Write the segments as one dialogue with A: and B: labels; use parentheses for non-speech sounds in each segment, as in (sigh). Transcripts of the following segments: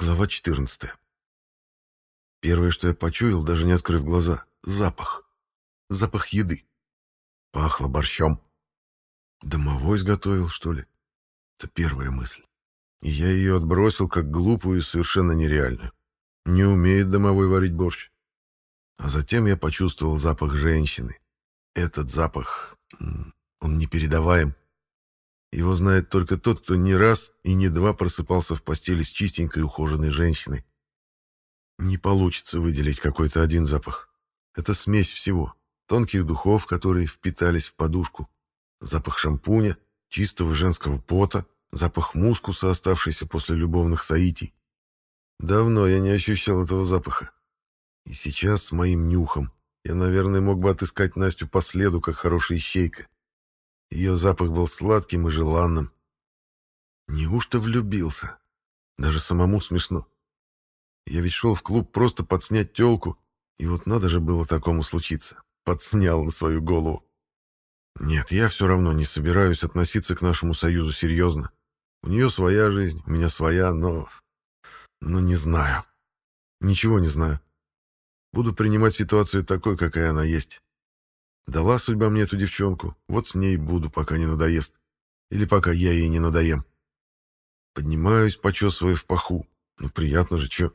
A: Глава 14. Первое, что я почуял, даже не открыв глаза — запах. Запах еды. Пахло борщом. Домовой изготовил, что ли? Это первая мысль. И я ее отбросил как глупую и совершенно нереальную. Не умеет домовой варить борщ. А затем я почувствовал запах женщины. Этот запах, он непередаваем. Его знает только тот, кто не раз и не два просыпался в постели с чистенькой ухоженной женщиной. Не получится выделить какой-то один запах. Это смесь всего. Тонких духов, которые впитались в подушку. Запах шампуня, чистого женского пота, запах мускуса, оставшийся после любовных соитий. Давно я не ощущал этого запаха. И сейчас с моим нюхом я, наверное, мог бы отыскать Настю по следу, как хорошая ищейка. Ее запах был сладким и желанным. Неужто влюбился? Даже самому смешно. Я ведь шел в клуб просто подснять телку, и вот надо же было такому случиться. Подснял на свою голову. Нет, я все равно не собираюсь относиться к нашему союзу серьезно. У нее своя жизнь, у меня своя, но... Но не знаю. Ничего не знаю. Буду принимать ситуацию такой, какая она есть. Дала судьба мне эту девчонку, вот с ней буду, пока не надоест. Или пока я ей не надоем. Поднимаюсь, почесывая в паху. Ну, приятно же, чё.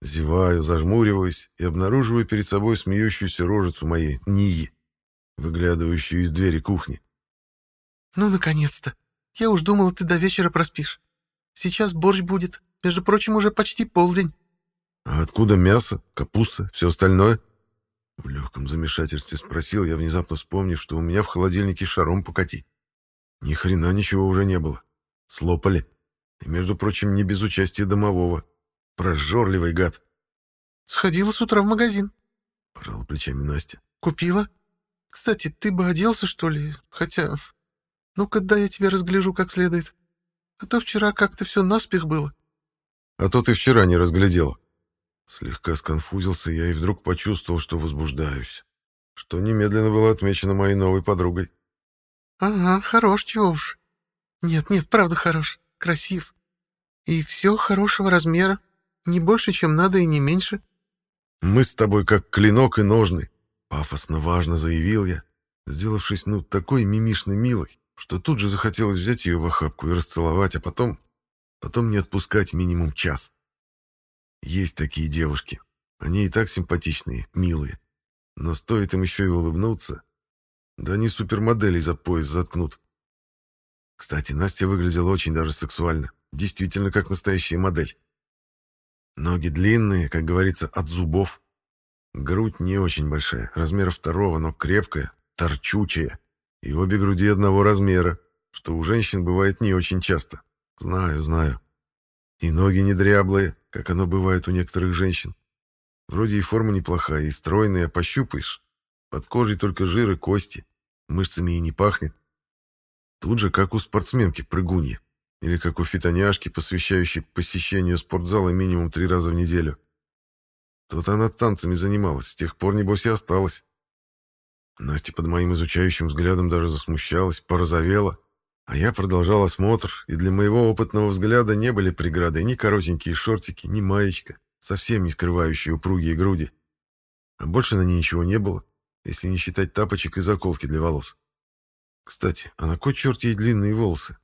A: Зеваю, зажмуриваюсь и обнаруживаю перед собой смеющуюся рожицу моей Нии, выглядывающую из двери кухни.
B: «Ну, наконец-то! Я уж думала, ты до вечера проспишь. Сейчас борщ будет. Между прочим, уже почти полдень».
A: «А откуда мясо, капуста, все остальное?» В легком замешательстве спросил я, внезапно вспомнив, что у меня в холодильнике шаром покати. Ни хрена ничего уже не было. Слопали. И, между прочим, не без участия домового. Прожорливый гад.
B: «Сходила с утра в магазин», —
A: пожала плечами Настя.
B: «Купила. Кстати, ты бы оделся, что ли? Хотя... Ну-ка, дай я тебя разгляжу как следует. А то вчера как-то все наспех было».
A: «А то ты вчера не разглядела», Слегка сконфузился я и вдруг почувствовал, что возбуждаюсь, что немедленно было отмечено моей новой подругой.
B: «Ага, хорош, чего уж. Нет, нет, правда хорош, красив. И все хорошего размера, не больше, чем надо и не меньше».
A: «Мы с тобой как клинок и ножны», — пафосно важно заявил я, сделавшись, ну, такой мимишной милой, что тут же захотелось взять ее в охапку и расцеловать, а потом... потом не отпускать минимум час. Есть такие девушки. Они и так симпатичные, милые. Но стоит им еще и улыбнуться, да они супермоделей за пояс заткнут. Кстати, Настя выглядела очень даже сексуально. Действительно, как настоящая модель. Ноги длинные, как говорится, от зубов. Грудь не очень большая, размера второго, но крепкая, торчучая. И обе груди одного размера, что у женщин бывает не очень часто. Знаю, знаю. И ноги не дряблые, как оно бывает у некоторых женщин. Вроде и форма неплохая, и стройная, пощупаешь. Под кожей только жир и кости, мышцами и не пахнет. Тут же, как у спортсменки прыгунья, или как у фитоняшки, посвящающей посещению спортзала минимум три раза в неделю. Тут она танцами занималась, с тех пор, небось, и осталась. Настя под моим изучающим взглядом даже засмущалась, порозовела, а я продолжал осмотр, и для моего опытного взгляда не были преградой ни коротенькие шортики, ни маечка, совсем не скрывающие упругие груди. А больше на ней ничего не было, если не считать тапочек и заколки для волос. Кстати, а на кой черт ей длинные волосы?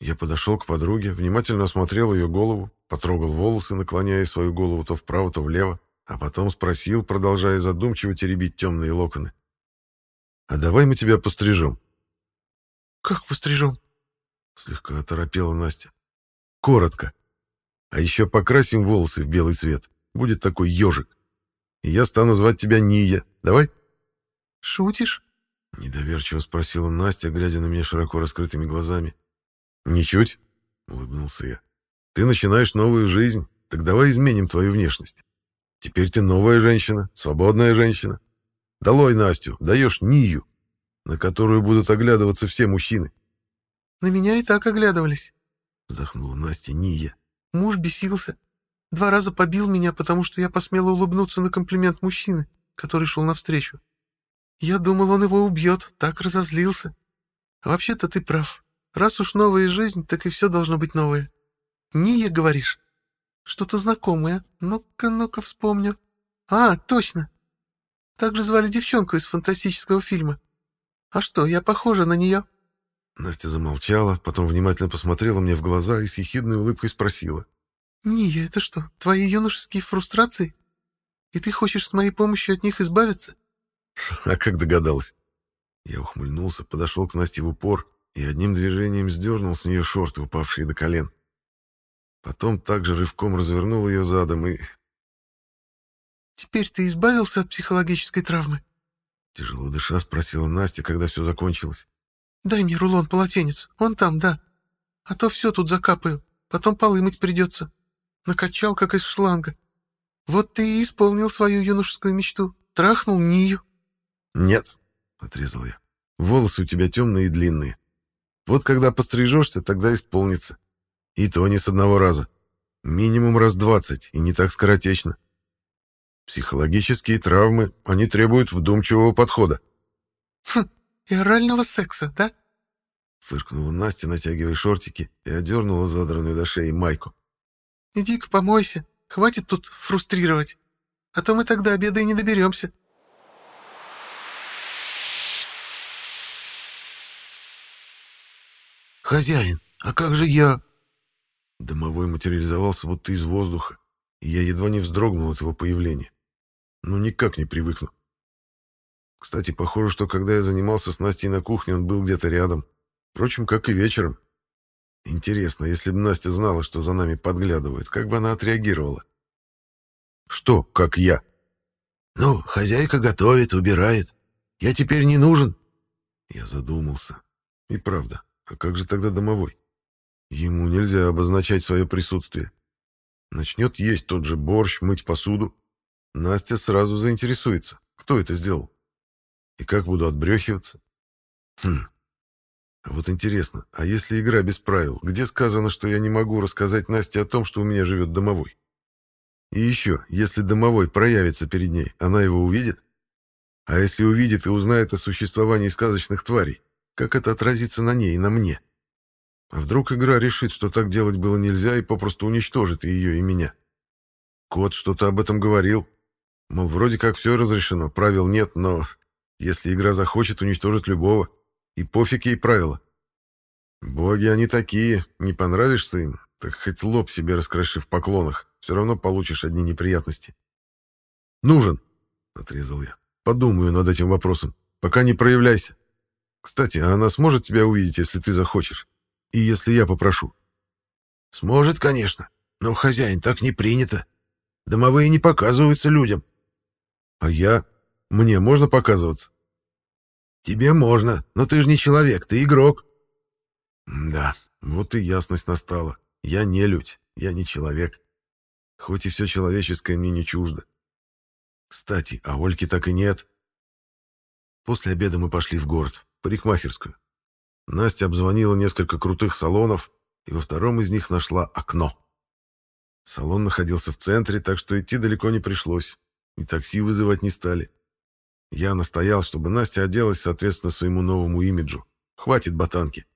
A: Я подошел к подруге, внимательно осмотрел ее голову, потрогал волосы, наклоняя свою голову то вправо, то влево, а потом спросил, продолжая задумчиво теребить темные локоны. «А давай мы тебя пострижем?»
B: «Как пострижем?»
A: Слегка оторопела Настя. «Коротко. А еще покрасим волосы в белый цвет. Будет такой ежик. И я стану звать тебя Ния. Давай?»
B: «Шутишь?»
A: Недоверчиво спросила Настя, глядя на меня широко раскрытыми глазами. «Ничуть», — улыбнулся я. «Ты начинаешь новую жизнь, так давай изменим твою внешность. Теперь ты новая женщина, свободная женщина. Долой Настю, даешь Нию на которую будут оглядываться все мужчины.
B: «На меня и так оглядывались», —
A: вздохнула Настя Ния.
B: «Муж бесился. Два раза побил меня, потому что я посмела улыбнуться на комплимент мужчины, который шел навстречу. Я думал, он его убьет, так разозлился. А вообще-то ты прав. Раз уж новая жизнь, так и все должно быть новое. Ния, говоришь? Что-то знакомое. Ну-ка, ну-ка вспомню. А, точно. Так же звали девчонку из фантастического фильма. А что, я похожа на нее?»
A: Настя замолчала, потом внимательно посмотрела мне в глаза и с ехидной улыбкой спросила.
B: «Ния, это что, твои юношеские фрустрации? И ты хочешь с моей помощью от них избавиться?» (laughs)
A: «А как догадалась?» Я ухмыльнулся, подошел к Насте в упор и одним движением сдернул с нее шорты, упавшие до колен. Потом также рывком развернул ее задом и...
B: «Теперь ты избавился от психологической травмы?»
A: Тяжело дыша спросила Настя, когда все закончилось.
B: «Дай мне рулон полотенец, он там, да. А то все тут закапаю, потом полы мыть придется. Накачал, как из шланга. Вот ты и исполнил свою юношескую мечту, трахнул Нию».
A: «Нет», — отрезал я. «Волосы у тебя темные и длинные. Вот когда пострижешься, тогда исполнится. И то не с одного раза. Минимум раз двадцать, и не так скоротечно. Психологические травмы, они требуют вдумчивого подхода».
B: «Хм, и орального секса, да?»
A: Фыркнула Настя, натягивая шортики, и одернула задранную до шеи майку.
B: «Иди-ка помойся, хватит тут фрустрировать, а то мы тогда обеда и не доберемся».
A: «Хозяин, а как же я...» Домовой материализовался будто из воздуха, и я едва не вздрогнул от его появления. Ну, никак не привыкну. Кстати, похоже, что когда я занимался с Настей на кухне, он был где-то рядом. Впрочем, как и вечером. Интересно, если бы Настя знала, что за нами подглядывают, как бы она отреагировала? Что, как я? Ну, хозяйка готовит, убирает. Я теперь не нужен. Я задумался. И правда, а как же тогда домовой? Ему нельзя обозначать свое присутствие. Начнет есть тот же борщ, мыть посуду. Настя сразу заинтересуется, кто это сделал. И как буду отбрехиваться? Хм. А вот интересно, а если игра без правил, где сказано, что я не могу рассказать Насте о том, что у меня живет домовой? И еще, если домовой проявится перед ней, она его увидит? А если увидит и узнает о существовании сказочных тварей, как это отразится на ней и на мне? А вдруг игра решит, что так делать было нельзя и попросту уничтожит и ее, и меня? Кот что-то об этом говорил. Мол, вроде как все разрешено, правил нет, но если игра захочет, уничтожит любого. И пофиг ей правила. Боги они такие, не понравишься им, так хоть лоб себе раскроши в поклонах, все равно получишь одни неприятности. «Нужен», — отрезал я. «Подумаю над этим вопросом. Пока не проявляйся. Кстати, а она сможет тебя увидеть, если ты захочешь? И если я попрошу?» «Сможет, конечно. Но, хозяин, так не принято. Домовые не показываются людям». «А я? Мне можно показываться?» «Тебе можно, но ты же не человек, ты игрок». «Да, вот и ясность настала. Я не людь, я не человек. Хоть и все человеческое мне не чуждо. Кстати, а Ольки так и нет». После обеда мы пошли в город, в парикмахерскую. Настя обзвонила несколько крутых салонов, и во втором из них нашла окно. Салон находился в центре, так что идти далеко не пришлось, и такси вызывать не стали. Я настоял, чтобы Настя оделась соответственно своему новому имиджу. Хватит ботанки.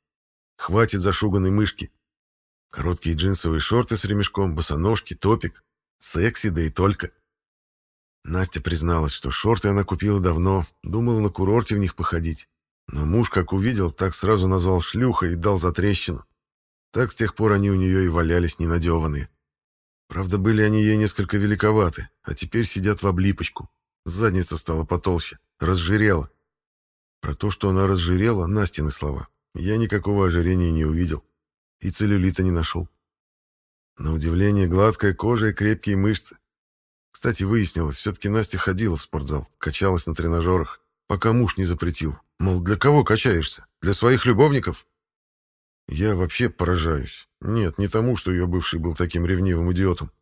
A: Хватит зашуганной мышки. Короткие джинсовые шорты с ремешком, босоножки, топик. Секси, да и только. Настя призналась, что шорты она купила давно, думала на курорте в них походить. Но муж, как увидел, так сразу назвал шлюхой и дал за трещину. Так с тех пор они у нее и валялись ненадеванные. Правда, были они ей несколько великоваты, а теперь сидят в облипочку. Задница стала потолще, разжирела. Про то, что она разжирела, Настины слова. Я никакого ожирения не увидел. И целлюлита не нашел. На удивление, гладкая кожа и крепкие мышцы. Кстати, выяснилось, все-таки Настя ходила в спортзал, качалась на тренажерах, пока муж не запретил. Мол, для кого качаешься? Для своих любовников? Я вообще поражаюсь. Нет, не тому, что ее бывший был таким ревнивым идиотом.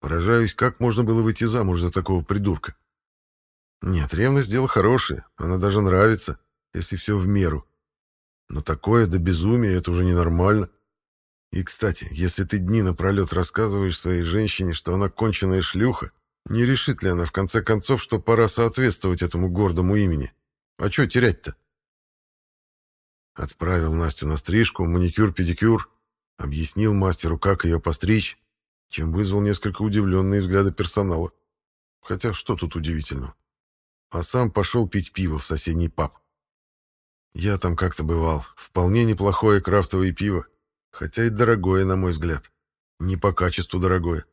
A: Поражаюсь, как можно было выйти замуж за такого придурка. Нет, ревность — дело хорошее, она даже нравится, если все в меру. Но такое до безумия — это уже ненормально. И, кстати, если ты дни напролет рассказываешь своей женщине, что она конченая шлюха, не решит ли она в конце концов, что пора соответствовать этому гордому имени? А что терять-то? Отправил Настю на стрижку, маникюр, педикюр, объяснил мастеру, как ее постричь, чем вызвал несколько удивленные взгляды персонала. Хотя что тут удивительного? А сам пошел пить пиво в соседний паб. Я там как-то бывал. Вполне неплохое крафтовое пиво, хотя и дорогое, на мой взгляд. Не по качеству дорогое.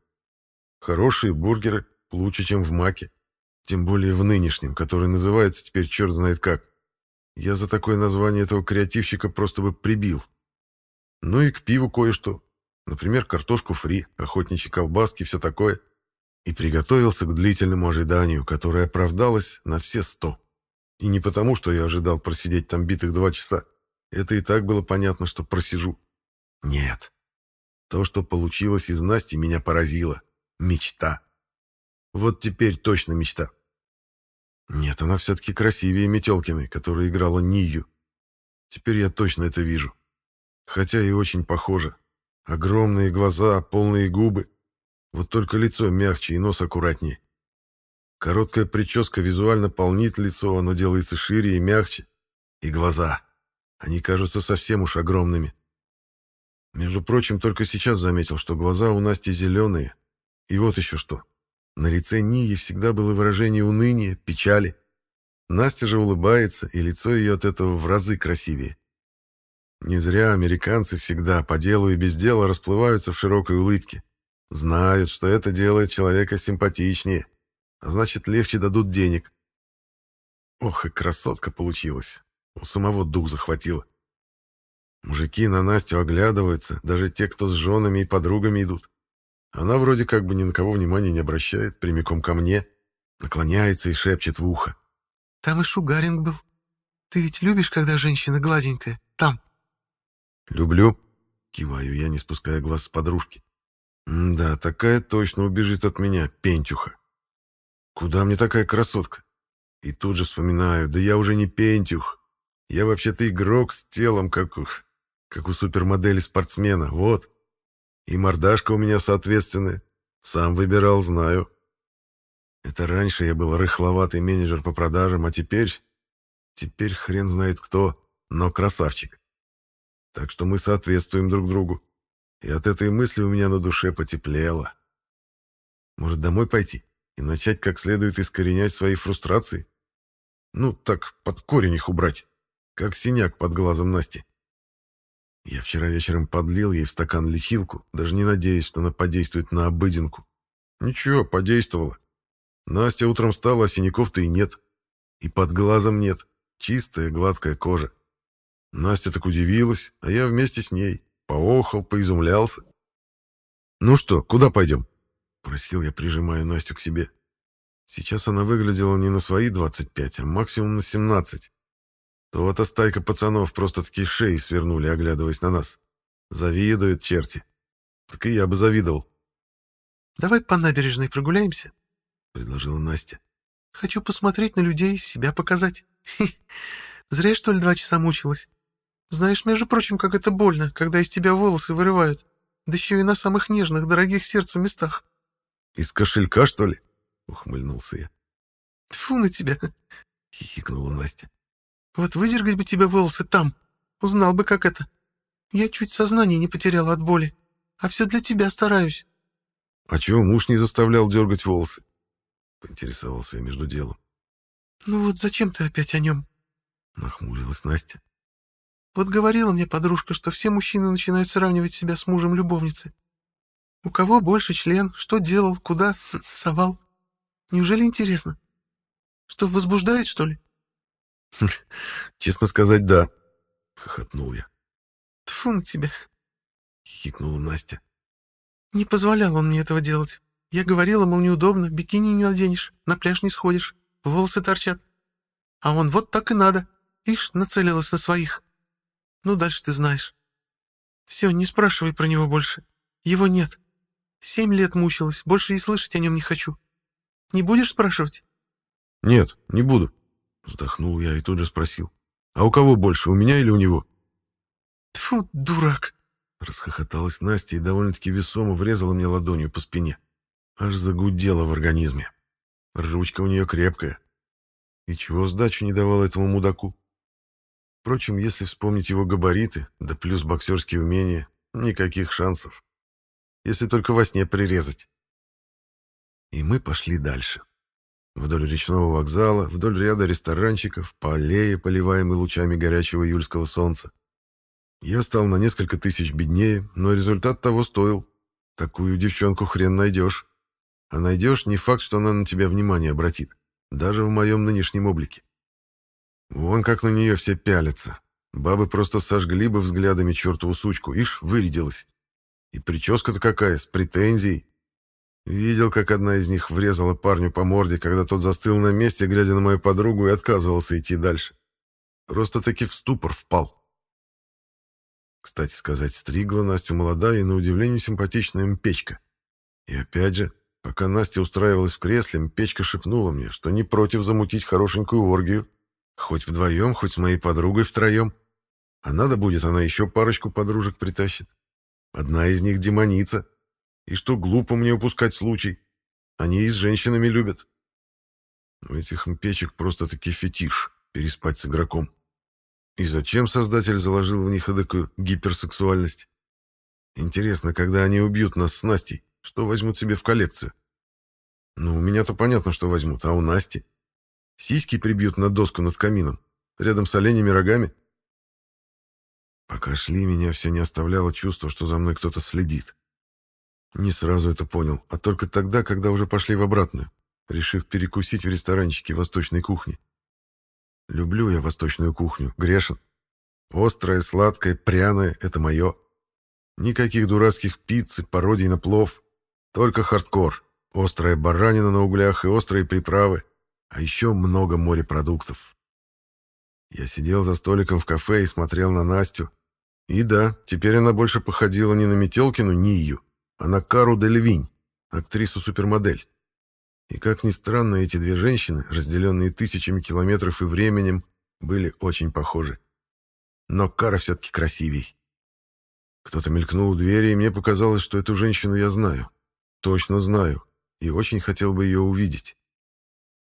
A: Хорошие бургеры, лучше, чем в Маке. Тем более в нынешнем, который называется теперь черт знает как. Я за такое название этого креативщика просто бы прибил. Ну и к пиву кое-что. Например, картошку фри, охотничьи колбаски, все такое. И приготовился к длительному ожиданию, которое оправдалось на все сто. И не потому, что я ожидал просидеть там битых два часа. Это и так было понятно, что просижу. Нет. То, что получилось из Насти, меня поразило. Мечта. Вот теперь точно мечта. Нет, она все-таки красивее Метелкиной, которая играла Нию. Теперь я точно это вижу. Хотя и очень похоже. Огромные глаза, полные губы. Вот только лицо мягче и нос аккуратнее. Короткая прическа визуально полнит лицо, оно делается шире и мягче. И глаза. Они кажутся совсем уж огромными. Между прочим, только сейчас заметил, что глаза у Насти зеленые. И вот еще что. На лице Нии всегда было выражение уныния, печали. Настя же улыбается, и лицо ее от этого в разы красивее. Не зря американцы всегда по делу и без дела расплываются в широкой улыбке. Знают, что это делает человека симпатичнее, а значит, легче дадут денег. Ох, и красотка получилась. У самого дух захватило. Мужики на Настю оглядываются, даже те, кто с женами и подругами идут. Она вроде как бы ни на кого внимания не обращает, прямиком ко мне, наклоняется и шепчет в ухо.
B: «Там и шугаринг был. Ты ведь любишь, когда женщина гладенькая? Там?»
A: «Люблю», — киваю я, не спуская глаз с подружки. «Да, такая точно убежит от меня, пентюха. Куда мне такая красотка?» И тут же вспоминаю, да я уже не пентюх. Я вообще-то игрок с телом, как у, как у супермодели спортсмена, вот. И мордашка у меня соответственная. Сам выбирал, знаю. Это раньше я был рыхловатый менеджер по продажам, а теперь... Теперь хрен знает кто, но красавчик. Так что мы соответствуем друг другу. И от этой мысли у меня на душе потеплело. Может, домой пойти и начать как следует искоренять свои фрустрации? Ну, так, под корень их убрать, как синяк под глазом Насти. Я вчера вечером подлил ей в стакан лихилку, даже не надеясь, что она подействует на обыденку. Ничего, подействовала. Настя утром встала, а синяков-то и нет. И под глазом нет. Чистая, гладкая кожа. Настя так удивилась, а я вместе с ней. Поохал, поизумлялся. «Ну что, куда пойдем?» — просил я, прижимая Настю к себе. Сейчас она выглядела не на свои 25, а максимум на 17. То-то стайка пацанов просто-таки шеи свернули, оглядываясь на нас. Завидуют черти. Так и я бы завидовал.
B: «Давай по набережной прогуляемся», — предложила Настя. «Хочу посмотреть на людей, себя показать. Зря, что ли, два часа мучилась. Знаешь, между прочим, как это больно, когда из тебя волосы вырывают. Да еще и на самых нежных, дорогих сердцу местах».
A: «Из кошелька, что ли?» — ухмыльнулся я.
B: «Тьфу на тебя!»
A: — хихикнула Настя.
B: Вот выдергать бы тебе волосы там. Узнал бы, как это. Я чуть сознание не потеряла от боли. А все для тебя стараюсь.
A: — А чего муж не заставлял дергать волосы? — поинтересовался я между делом.
B: — Ну вот зачем ты опять о нем?
A: — нахмурилась Настя.
B: — Вот говорила мне подружка, что все мужчины начинают сравнивать себя с мужем любовницы. У кого больше член, что делал, куда совал. Неужели интересно? Что, возбуждает, что ли?
A: — (laughs) «Честно сказать, да», — хохотнул я.
B: «Тьфу на тебя», —
A: хихикнула Настя.
B: «Не позволял он мне этого делать. Я говорила, мол, неудобно, бикини не наденешь, на пляж не сходишь, волосы торчат. А он вот так и надо. Ишь, нацелилась на своих. Ну, дальше ты знаешь. Все, не спрашивай про него больше. Его нет. Семь лет мучилась, больше и слышать о нем не хочу. Не будешь спрашивать?»
A: «Нет, не буду», Вздохнул я и тут же спросил. «А у кого больше, у меня или у него?»
B: «Тьфу, дурак!»
A: Расхохоталась Настя и довольно-таки весомо врезала мне ладонью по спине. Аж загудело в организме. Ручка у нее крепкая. И чего сдачу не давала этому мудаку? Впрочем, если вспомнить его габариты, да плюс боксерские умения, никаких шансов. если только во сне прирезать. И мы пошли дальше. Вдоль речного вокзала, вдоль ряда ресторанчиков, по аллее, поливаемой лучами горячего июльского солнца. Я стал на несколько тысяч беднее, но результат того стоил. Такую девчонку хрен найдешь. А найдешь, не факт, что она на тебя внимание обратит. Даже в моем нынешнем облике. Вон как на нее все пялятся. Бабы просто сожгли бы взглядами чертову сучку, ишь, вырядилась. И прическа-то какая, с претензией. Видел, как одна из них врезала парню по морде, когда тот застыл на месте, глядя на мою подругу, и отказывался идти дальше. Просто-таки в ступор впал. Кстати сказать, стригла Настю молодая и, на удивление, симпатичная мпечка. И опять же, пока Настя устраивалась в кресле, мпечка шепнула мне, что не против замутить хорошенькую оргию, хоть вдвоем, хоть с моей подругой втроем. А надо будет, она еще парочку подружек притащит. Одна из них демоница. И что глупо мне упускать случай. Они и с женщинами любят. У этих мпечек просто-таки фетиш — переспать с игроком. И зачем создатель заложил в них эдакую гиперсексуальность? Интересно, когда они убьют нас с Настей, что возьмут себе в коллекцию? Ну, у меня-то понятно, что возьмут, а у Насти? Сиськи прибьют на доску над камином, рядом с оленями рогами? Пока шли, меня все не оставляло чувство, что за мной кто-то следит. Не сразу это понял, а только тогда, когда уже пошли в обратную, решив перекусить в ресторанчике восточной кухни. Люблю я восточную кухню, грешен. Острое, сладкое, пряное — это мое. Никаких дурацких пицц и пародий на плов. Только хардкор. Острая баранина на углях и острые приправы. А еще много морепродуктов. Я сидел за столиком в кафе и смотрел на Настю. И да, теперь она больше походила не на Метелкину Нию, а Кару Дельвинь, актрису-супермодель. И как ни странно, эти две женщины, разделенные тысячами километров и временем, были очень похожи. Но Кара все-таки красивей. Кто-то мелькнул у двери, и мне показалось, что эту женщину я знаю. Точно знаю. И очень хотел бы ее увидеть.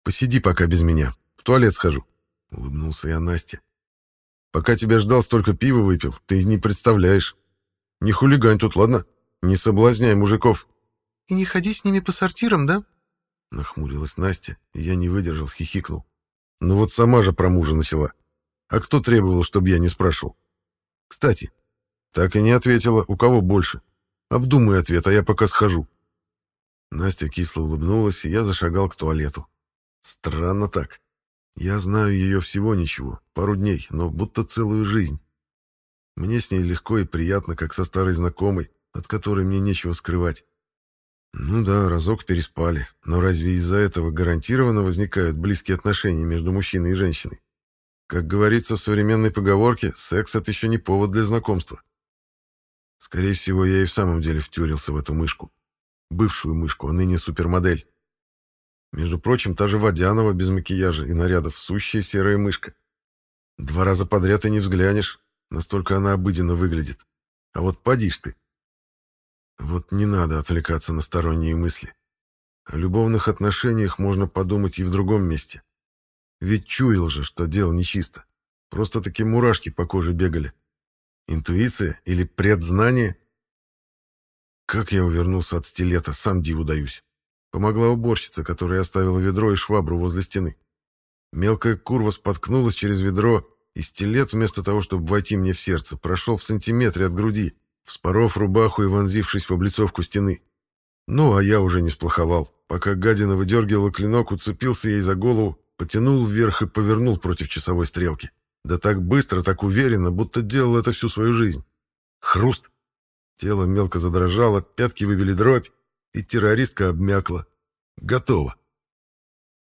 A: «Посиди пока без меня. В туалет схожу», — улыбнулся я Насте. «Пока тебя ждал, столько пива выпил, ты не представляешь. Не хулигань тут, ладно? Не соблазняй мужиков».
B: «И не ходи с ними по сортирам, да?»
A: Нахмурилась Настя, и я не выдержал, хихикнул. Ну вот сама же про мужа начала. А кто требовал, чтобы я не спрашивал? Кстати, так и не ответила, у кого больше. Обдумай ответ, а я пока схожу. Настя кисло улыбнулась, и я зашагал к туалету. Странно так. Я знаю ее всего ничего, пару дней, но будто целую жизнь. Мне с ней легко и приятно, как со старой знакомой, от которой мне нечего скрывать. Ну да, разок переспали, но разве из-за этого гарантированно возникают близкие отношения между мужчиной и женщиной? Как говорится в современной поговорке, секс — это еще не повод для знакомства. Скорее всего, я и в самом деле втюрился в эту мышку. Бывшую мышку, а ныне супермодель. Между прочим, та же Водянова без макияжа и нарядов, сущая серая мышка. Два раза подряд и не взглянешь, настолько она обыденно выглядит. А вот поди ж ты. Вот не надо отвлекаться на сторонние мысли. О любовных отношениях можно подумать и в другом месте. Ведь чуял же, что дело нечисто. Просто такие мурашки по коже бегали. Интуиция или предзнание? Как я увернулся от стилета, сам диву даюсь. Помогла уборщица, которая оставила ведро и швабру возле стены. Мелкая курва споткнулась через ведро, и стилет, вместо того, чтобы войти мне в сердце, прошел в сантиметре от груди вспоров рубаху и вонзившись в облицовку стены. Ну, а я уже не сплоховал. Пока гадина выдергивала клинок, уцепился ей за голову, потянул вверх и повернул против часовой стрелки. Да так быстро, так уверенно, будто делал это всю свою жизнь. Хруст. Тело мелко задрожало, пятки выбили дробь, и террористка обмякла. Готово.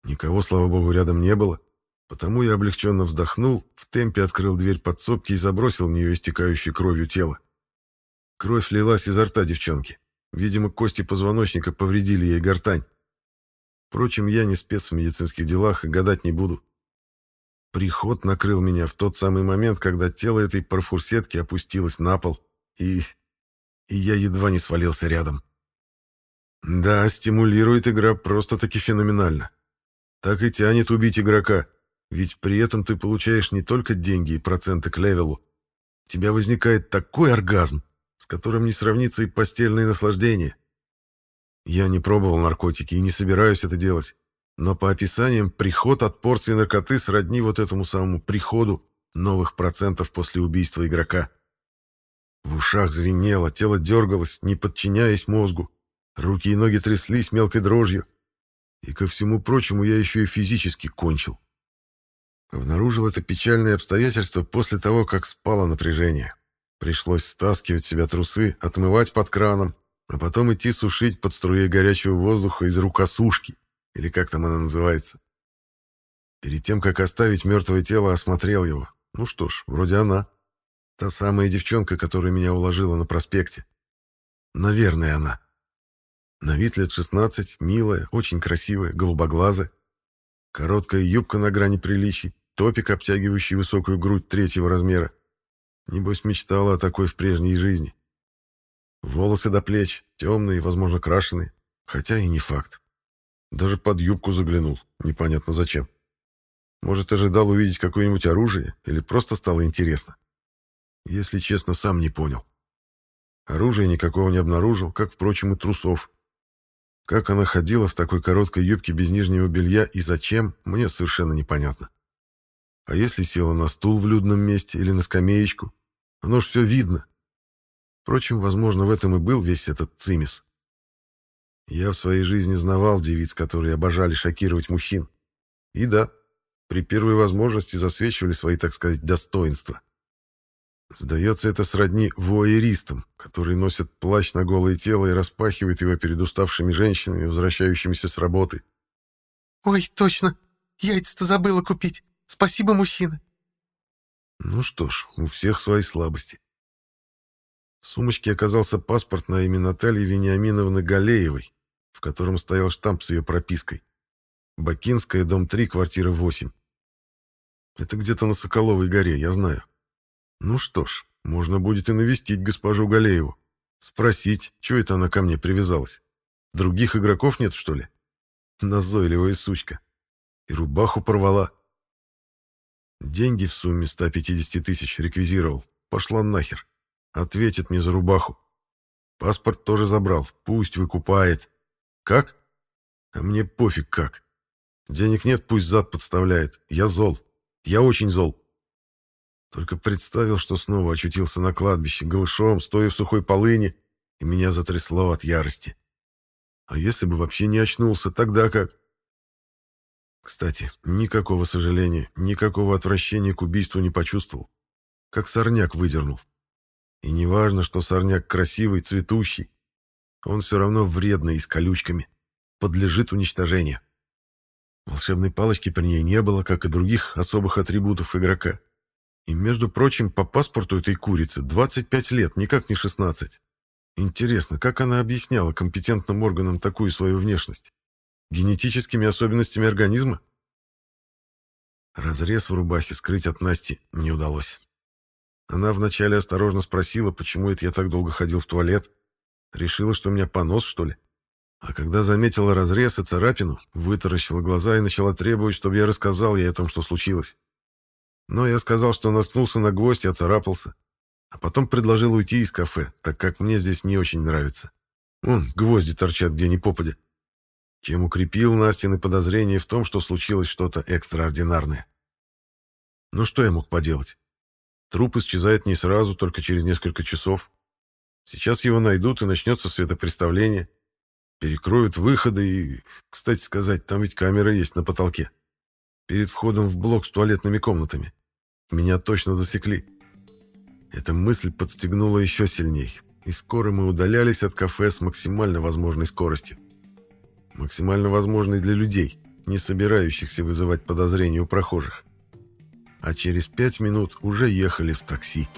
A: Никого, слава богу, рядом не было, потому я облегченно вздохнул, в темпе открыл дверь подсобки и забросил в нее истекающей кровью тело. Кровь лилась изо рта девчонки. Видимо, кости позвоночника повредили ей гортань. Впрочем, я не спец в медицинских делах и гадать не буду. Приход накрыл меня в тот самый момент, когда тело этой парфурсетки опустилось на пол, и... и я едва не свалился рядом. Да, стимулирует игра просто-таки феноменально. Так и тянет убить игрока, ведь при этом ты получаешь не только деньги и проценты к левелу. У тебя возникает такой оргазм, с которым не сравнится и постельное наслаждение. Я не пробовал наркотики и не собираюсь это делать, но по описаниям приход от порции наркоты сродни вот этому самому приходу новых процентов после убийства игрока. В ушах звенело, тело дергалось, не подчиняясь мозгу. Руки и ноги тряслись мелкой дрожью. И ко всему прочему я еще и физически кончил. Обнаружил это печальное обстоятельство после того, как спало напряжение. Пришлось стаскивать себя трусы, отмывать под краном, а потом идти сушить под струей горячего воздуха из рукосушки, или как там она называется. Перед тем, как оставить мертвое тело, осмотрел его. Ну что ж, вроде она. Та самая девчонка, которая меня уложила на проспекте. Наверное, она. На вид лет 16, милая, очень красивая, голубоглазая. Короткая юбка на грани приличий, топик, обтягивающий высокую грудь третьего размера. Небось, мечтала о такой в прежней жизни. Волосы до плеч, темные, возможно, крашеные, хотя и не факт. Даже под юбку заглянул, непонятно зачем. Может, ожидал увидеть какое-нибудь оружие, или просто стало интересно. Если честно, сам не понял. Оружия никакого не обнаружил, как, впрочем, и трусов. Как она ходила в такой короткой юбке без нижнего белья и зачем, мне совершенно непонятно. А если села на стул в людном месте или на скамеечку? Оно ж все видно. Впрочем, возможно, в этом и был весь этот цимис. Я в своей жизни знавал девиц, которые обожали шокировать мужчин. И да, при первой возможности засвечивали свои, так сказать, достоинства. Сдается это сродни вуайеристам, которые носят плащ на голое тело и распахивают его перед уставшими женщинами, возвращающимися с работы.
B: «Ой, точно! Яйца-то забыла купить. Спасибо, мужчина!»
A: Ну что ж, у всех свои слабости. В сумочке оказался паспорт на имя Натальи Вениаминовны Галеевой, в котором стоял штамп с ее пропиской. Бакинская, дом 3, квартира 8. Это где-то на Соколовой горе, я знаю. Ну что ж, можно будет и навестить госпожу Галееву. Спросить, что это она ко мне привязалась. Других игроков нет, что ли? Назойливая сучка. И рубаху порвала. Деньги в сумме 150 тысяч реквизировал. Пошла нахер. Ответит мне за рубаху. Паспорт тоже забрал. Пусть выкупает. Как? А мне пофиг как. Денег нет, пусть зад подставляет. Я зол. Я очень зол. Только представил, что снова очутился на кладбище, голышом, стоя в сухой полыни, и меня затрясло от ярости. А если бы вообще не очнулся, тогда как? Кстати, никакого сожаления, никакого отвращения к убийству не почувствовал. Как сорняк выдернул. И не важно, что сорняк красивый, цветущий. Он все равно вредный и с колючками. Подлежит уничтожению. Волшебной палочки при ней не было, как и других особых атрибутов игрока. И, между прочим, по паспорту этой курицы 25 лет, никак не 16. Интересно, как она объясняла компетентным органам такую свою внешность? Генетическими особенностями организма? Разрез в рубахе скрыть от Насти не удалось. Она вначале осторожно спросила, почему это я так долго ходил в туалет. Решила, что у меня понос, что ли? А когда заметила разрез и царапину, вытаращила глаза и начала требовать, чтобы я рассказал ей о том, что случилось. Но я сказал, что наткнулся на гвоздь и оцарапался. А потом предложил уйти из кафе, так как мне здесь не очень нравится. Вон, гвозди торчат где ни попадя. Чем укрепил Настины подозрения в том, что случилось что-то экстраординарное. Ну что я мог поделать? Труп исчезает не сразу, только через несколько часов. Сейчас его найдут, и начнется светопреставление. Перекроют выходы и... Кстати сказать, там ведь камера есть на потолке. Перед входом в блок с туалетными комнатами. Меня точно засекли. Эта мысль подстегнула еще сильней, и скоро мы удалялись от кафе с максимально возможной скоростью. Максимально возможной для людей, не собирающихся вызывать подозрения у прохожих. А через пять минут уже ехали в. «Такси».